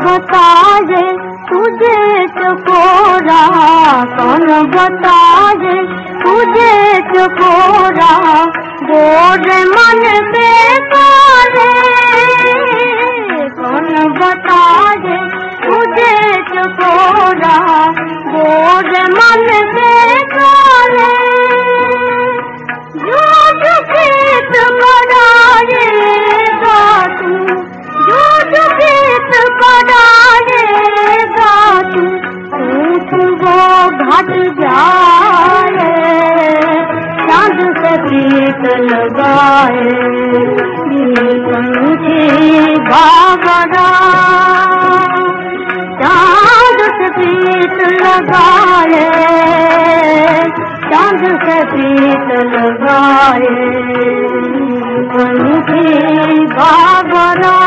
बताए तुझे चुको रहा कौन बताए तुझे चुको रहा गोड मन बेटा हट जाए चांद से प्रीत लगाए बाबरा चांद से प्रीत लगाए चांद से प्रीत लगाए पंखी बाबरा